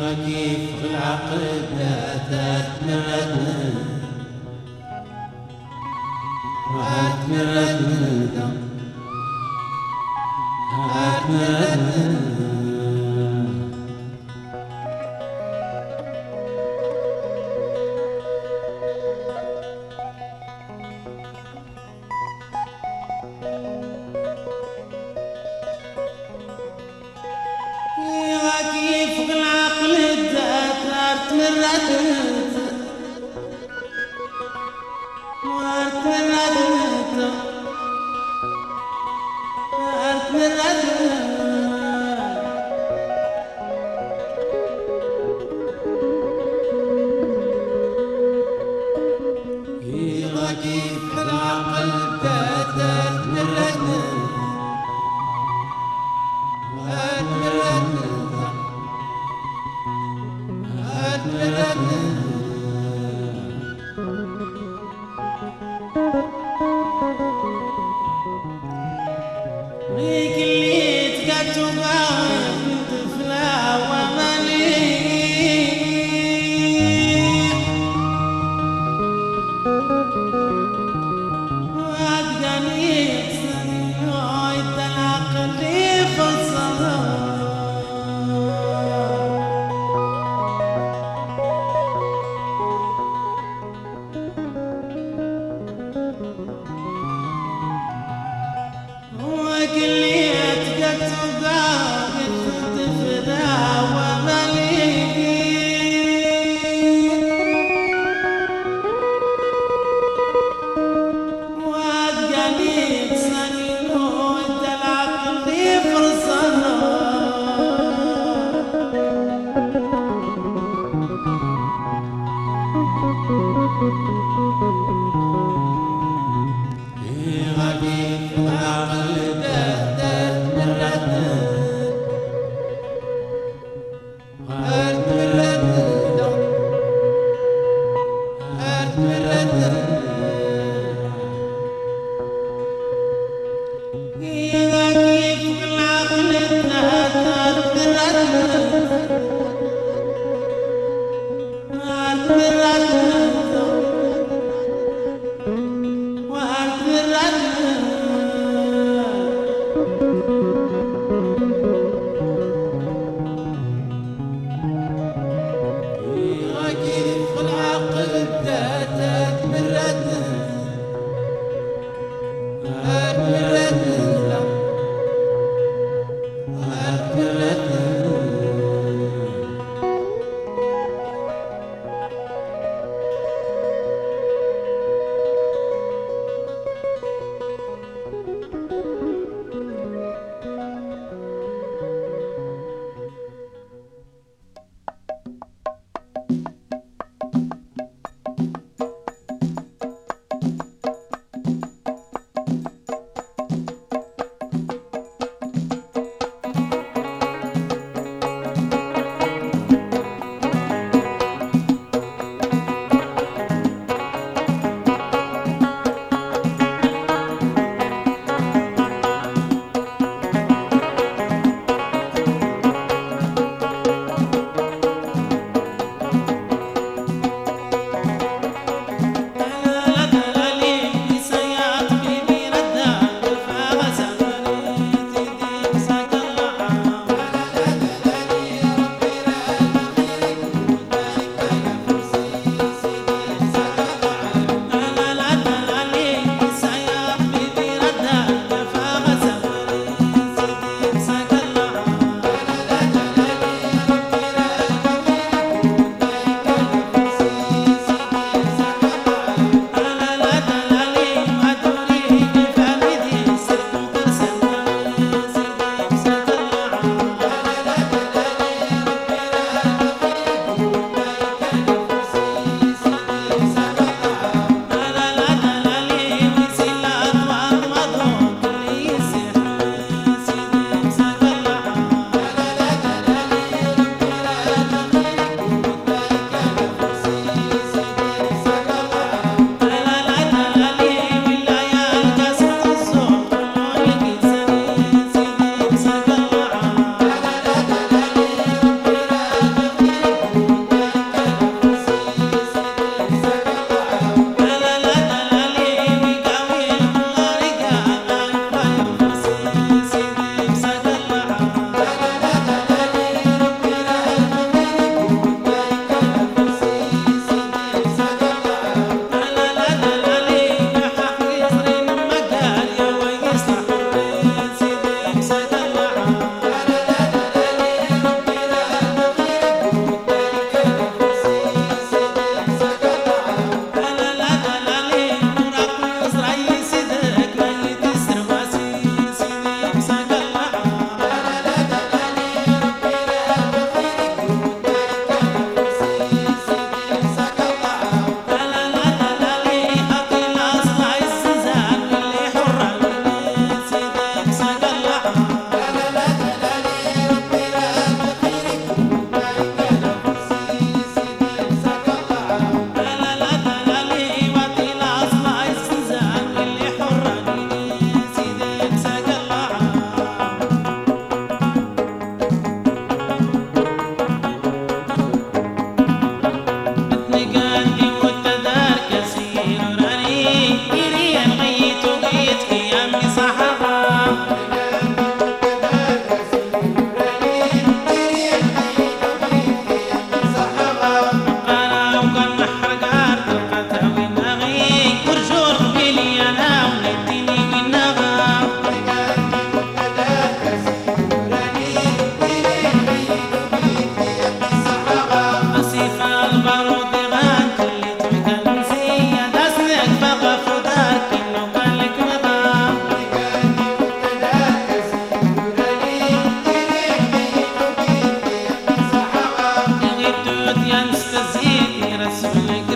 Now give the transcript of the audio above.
غكيف في العقد ذات مرتنا. هات مرتنا. هات مرتنا. need nasibini